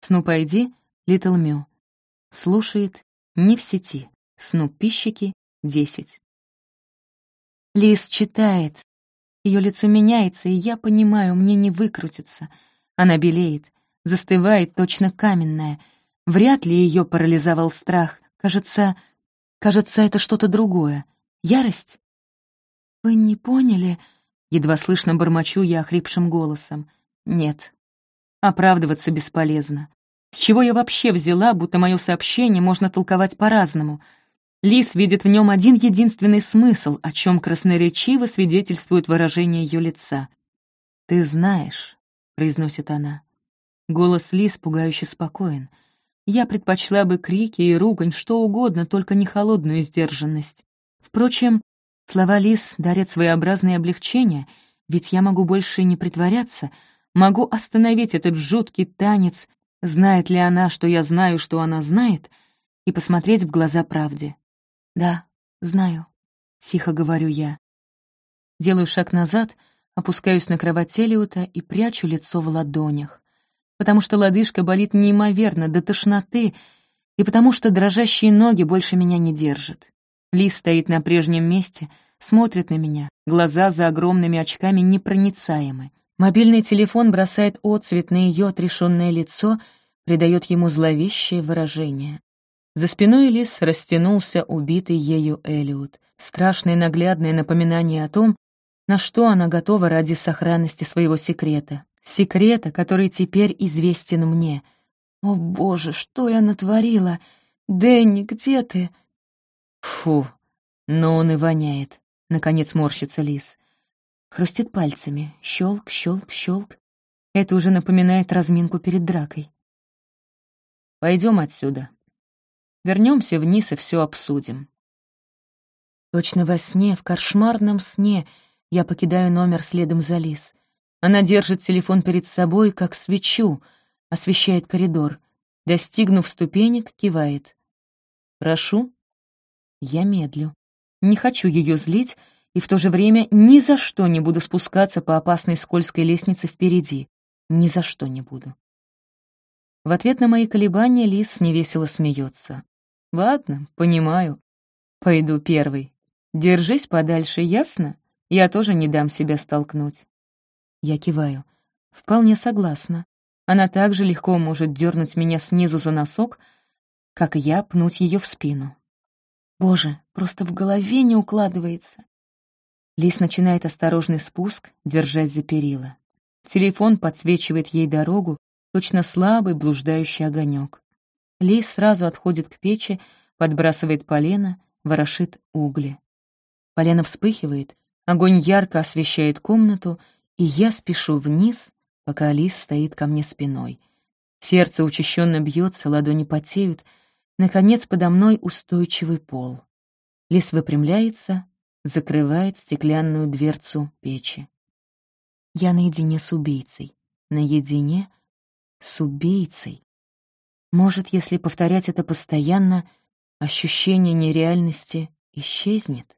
Снуп Айди, Литл Мю. Слушает не в сети. Снуп Пищики, 10. Лис читает. Ее лицо меняется, и я понимаю, мне не выкрутиться. Она белеет, застывает, точно каменная. Вряд ли ее парализовал страх. Кажется, кажется, это что-то другое. Ярость? «Вы не поняли?» — едва слышно бормочу я охрипшим голосом. «Нет». Оправдываться бесполезно. С чего я вообще взяла, будто мое сообщение можно толковать по-разному? Лис видит в нем один единственный смысл, о чем красноречиво свидетельствует выражение ее лица. «Ты знаешь», — произносит она. Голос Лис пугающе спокоен. Я предпочла бы крики и ругань, что угодно, только не холодную сдержанность. Впрочем, Слова Лис дарят своеобразное облегчение, ведь я могу больше не притворяться, могу остановить этот жуткий танец, знает ли она, что я знаю, что она знает, и посмотреть в глаза правде. «Да, знаю», — тихо говорю я. Делаю шаг назад, опускаюсь на кровать Элиота и прячу лицо в ладонях, потому что лодыжка болит неимоверно до тошноты и потому что дрожащие ноги больше меня не держат. Лис стоит на прежнем месте, смотрит на меня, глаза за огромными очками непроницаемы. Мобильный телефон бросает отцвет на ее отрешенное лицо, придает ему зловещее выражение. За спиной Лис растянулся убитый ею Элиот, страшное наглядное напоминание о том, на что она готова ради сохранности своего секрета. Секрета, который теперь известен мне. «О, Боже, что я натворила? Дэнни, где ты?» Фу, но он и воняет. Наконец морщится лис. Хрустит пальцами. Щелк, щелк, щелк. Это уже напоминает разминку перед дракой. Пойдем отсюда. Вернемся вниз и все обсудим. Точно во сне, в кошмарном сне, я покидаю номер следом за лис. Она держит телефон перед собой, как свечу, освещает коридор. Достигнув ступенек, кивает. «Прошу». Я медлю. Не хочу ее злить, и в то же время ни за что не буду спускаться по опасной скользкой лестнице впереди. Ни за что не буду. В ответ на мои колебания Лис невесело смеется. «Ладно, понимаю. Пойду первый. Держись подальше, ясно? Я тоже не дам себя столкнуть». Я киваю. Вполне согласна. Она также легко может дернуть меня снизу за носок, как я пнуть ее в спину. Боже, просто в голове не укладывается. Лис начинает осторожный спуск, держась за перила. Телефон подсвечивает ей дорогу, точно слабый блуждающий огонек. Лис сразу отходит к печи, подбрасывает полено, ворошит угли. Полено вспыхивает, огонь ярко освещает комнату, и я спешу вниз, пока Лис стоит ко мне спиной. Сердце учащенно бьется, ладони потеют — Наконец, подо мной устойчивый пол. Лис выпрямляется, закрывает стеклянную дверцу печи. Я наедине с убийцей. Наедине с убийцей. Может, если повторять это постоянно, ощущение нереальности исчезнет?